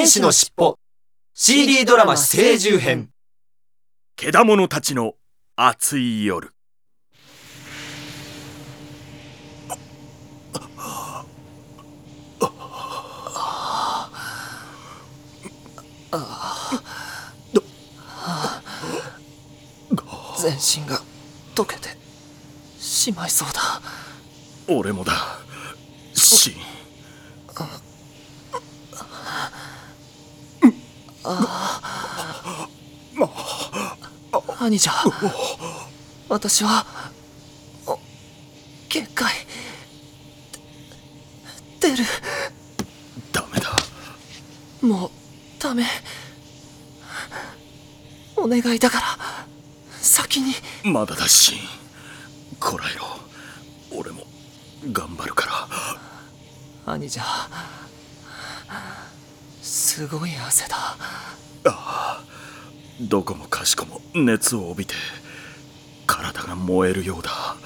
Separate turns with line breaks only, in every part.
天使のしっぽ CD ドラマ聖獣編。
けだものたちの熱い夜。
全身が溶けてしまいそうだ。
俺もだ。シン
兄者私はお限界出る
ダメだ
もうダメお願いだから先に
まだだシンこらえろ俺も頑張るから
兄者すごい汗だ
どこもかしこも熱を帯びて体が燃えるようだ。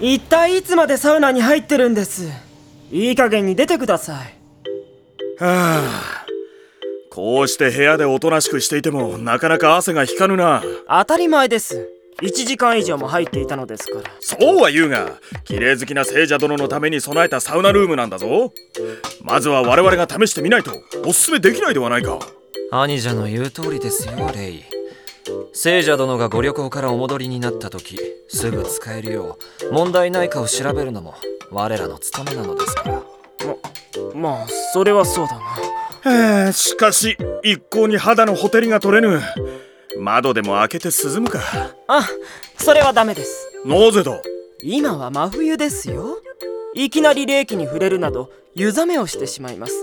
一体いつまでサウナに入ってるんです。いい加減に出てください。
はあ。こうして部屋でおとなしくしていてもなかなか汗が引かぬな。
当たり前です。1時間以上も入っていたのですから。
そうは言うが綺麗好きな聖者殿のために備えたサウナルームなんだぞ。まずは我々が試してみないとおすすめできないではないか
兄者の言う通りですよレイ。聖者殿がご旅行からお戻りになった時すぐ使えるよう問題ないかを調べるのも我らの務めなのですから。
ままあそれはそうだな。
へえしかし一向に肌のほてりが取れぬ。窓でも開けて涼むか。
あそれはダメです。
なぜだ？
今は真冬ですよいきなり冷気に触れるなど湯冷めをしてしまいます。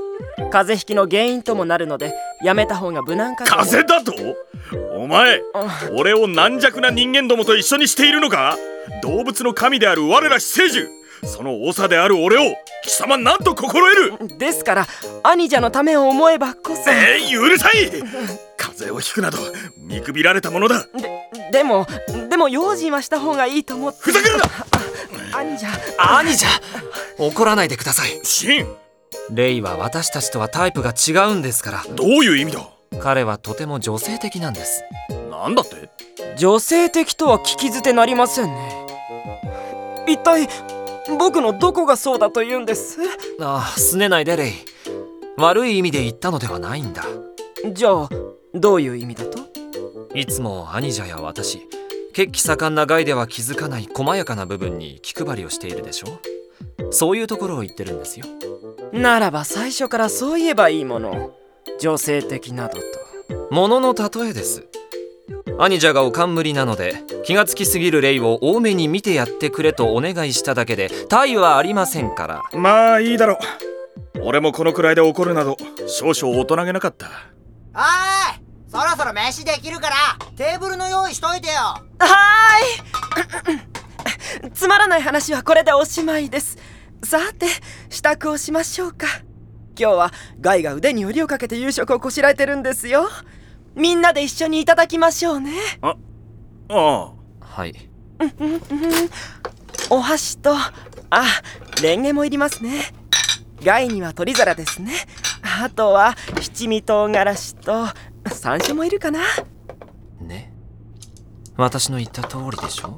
風邪ひきの原因ともなるのでやめた方が無難かと。
風邪だと？お前
あ
俺を軟弱な人間どもと一緒にしているのか？動物の神である我ら死生獣。その長である俺を貴様何と心得る。
ですから兄者のためを思えばこそ。
えー、うるさい！風邪をひくなど見くびられたものだ。
ででもでも用心はした方がいいと思って。
ふざけるな
兄者
兄者怒らないでください。
シン。
レイは私たちとはタイプが違うんですから。
どういう意味だ？
彼はとても女性的なんです。
なんだって？
女性的とは聞き捨てなりませんね。一体僕のどこがそうだと言うんです？
ああ拗ねないでレイ。悪い意味で言ったのではないんだ。
じゃあどういう意味だと？
いつも兄者や私血気盛んな害では気づかない細やかな部分に気配りをしているでしょそういうところを言ってるんですよ。
ならば最初からそう言えばいいもの。女性的などと。
ものの例えです。兄者がお冠なので気がつきすぎるレイを多めに見てやってくれとお願いしただけで大はありませんから。
まあいいだろう。俺もこのくらいで怒るなど少々大人げなかった。
おーいそろそろ飯できるからテーブルの用意しといてよ。
はーい。つまらない話はこれでおしまいです。さて支度をしましょうか。今日はガイが腕によりをかけて夕食をこしらえてるんですよ。みんなで一緒にいただきましょうね。
ああ
はい。
お箸とあレンゲもいりますね。ガイには取り皿ですね。あとは七味唐辛子と山椒もいるかな？
ね。私の言った通りでしょ？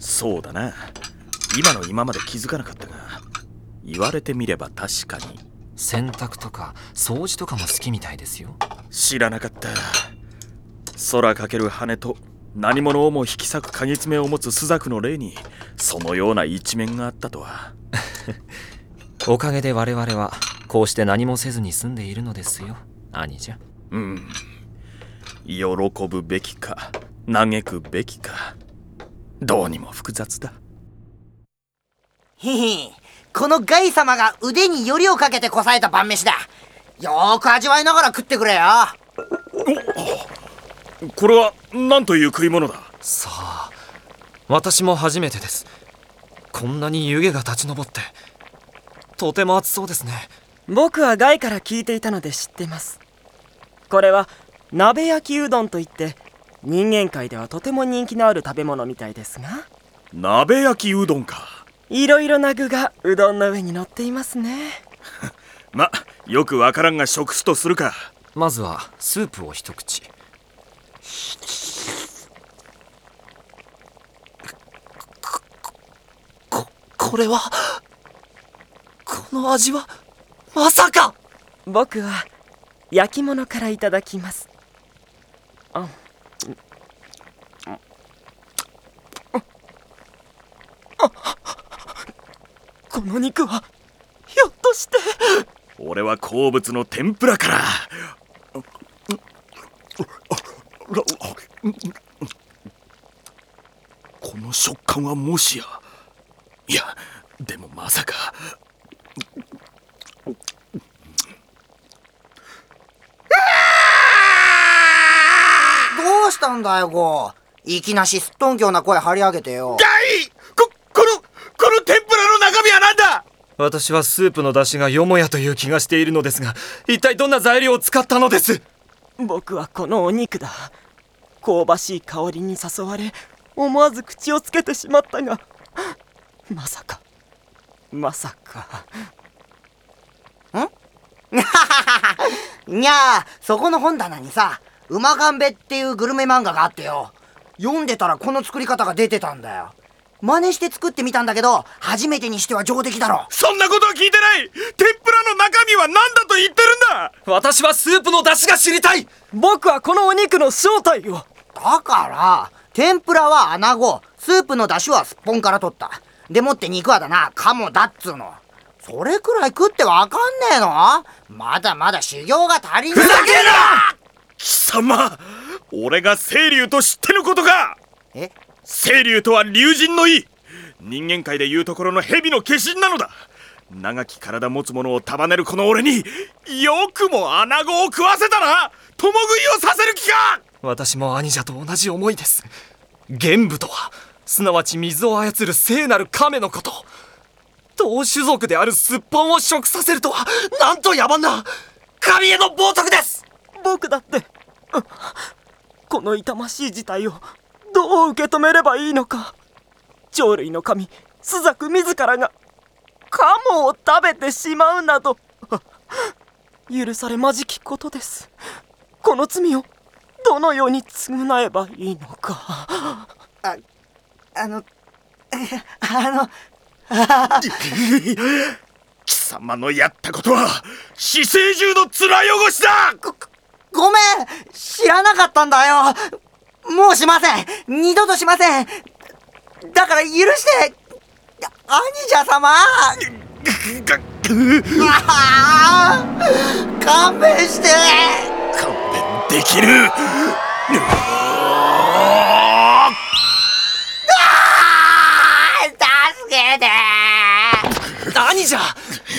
そうだな。今の今まで気づかなかったが。言われてみれば確かに。
洗濯とか掃除とかも好きみたいですよ。
知らなかった。空かける羽と何者をも引き裂く鍵爪を持つスザクの霊にそのような一面があったとは。
おかげで我々はこうして何もせずに済んでいるのですよ兄者。
うん喜ぶべきか嘆くべきかどうにも複雑だ。
ひひこのガイ様が腕によりをかけてこさえた晩飯だ。よーく味わいながら食ってくれよ。
これは何という食い物だ？
さあ私も初めてです。こんなに湯気が立ち上ってとても暑そうですね。
僕はガイから聞いていたので知っています。これは鍋焼きうどんといって人間界ではとても人気のある食べ物みたいですが。
鍋焼きうどんか。
いろいろな具がうどんの上に乗っていますね。
まよくわからんが食すとするか。
まずはスープを一口。ここれはこの味はまさか！
僕は焼き物からいただきますあこの肉はひょっとして
俺は好物の天ぷらからこの食感はもしやいやでもまさか
どうしたんだよゴーいきなしすっとんきょうな声張り上げてよ。
だいここのこの天ぷらの中身は何だ?
私はスープの出汁がよもやという気がしているのですが一体どんな材料を使ったのです?
僕はこのお肉だ。香ばしい香りに誘われ思わず口をつけてしまったがまさか。まさか。
にゃあそこの本棚にさ「うまがんべ」っていうグルメ漫画があってよ。読んでたらこの作り方が出てたんだよ。真似して作ってみたんだけど初めてにしては上出来だろ。
そんなことは聞いてない。天ぷらの中身は何だと言ってるんだ。
私はスープの出汁が知りたい。
僕はこのお肉の正体を。
だから天ぷらは穴子。スープの出汁はすっぽんから取った。でもって肉はだな。鴨だっつうの。それくらい食ってわかんねえの？まだまだ修行が足りない
ふざけるな貴様俺が清流と知ってのことか。
え？
清流とは龍神の意。人間界でいうところの蛇の化身なのだ。長き体持つ者を束ねるこの俺によくも穴子を食わせたな。共食いをさせる気か。
私も兄者と同じ思いです。玄武とはすなわち水を操る聖なる亀のこと。同種族であるすっぽんを食させるとはなんと野蛮な神への冒涜です
僕だって。うんこの痛ましい事態をどう受け止めればいいのか。鳥類の神スザク自らがカモを食べてしまうなど。許されまじきことです。この罪をどのように償えばいいのか。
ああのあの
貴様のやったことは死生獣の面汚しだ
ごめん。知らなかったんだよ。もうしません。二度としません。だから許して。兄者様。あー勘弁して。
勘弁できる。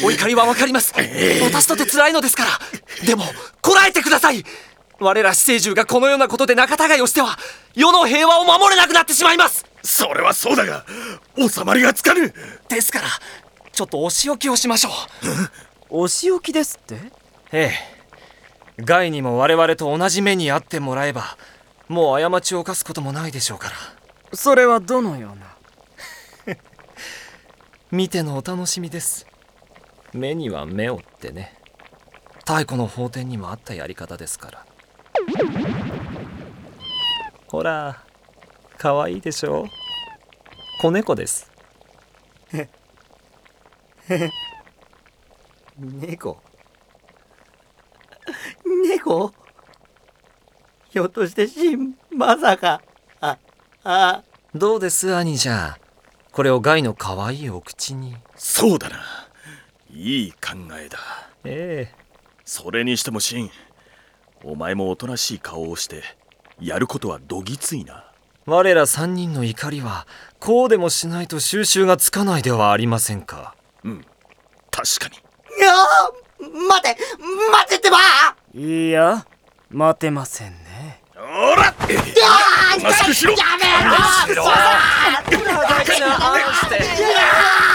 お怒りはわかります。私とて辛いのですから。でもこらえてください。我ら死生獣がこのようなことで仲違いをしては世の平和を守れなくなってしまいます。
それはそうだが収まりがつかぬ。
ですからちょっとお仕置きをしましょう。
お仕置きですって？
ええ。ガイにも我々と同じ目に遭ってもらえばもう過ちを犯すこともないでしょうから。
それはどのような？
見てのお楽しみです目には目をってね。太古の法典にもあったやり方ですから。ほら可愛いでしょ？子猫です。
猫？猫？ひょっとしてシンまさかああ
どうです兄じゃこれをガイの可愛いお口に。
そうだないい考えだ。
ええ。
それにしてもシンお前もおとなしい顔をしてやることはどぎついな。
我ら三人の怒りはこうでもしないと収拾がつかないではありませんか。
うん。確かに。
いやー待て待てってば。
いや待てませんね。
おら
やめろ
して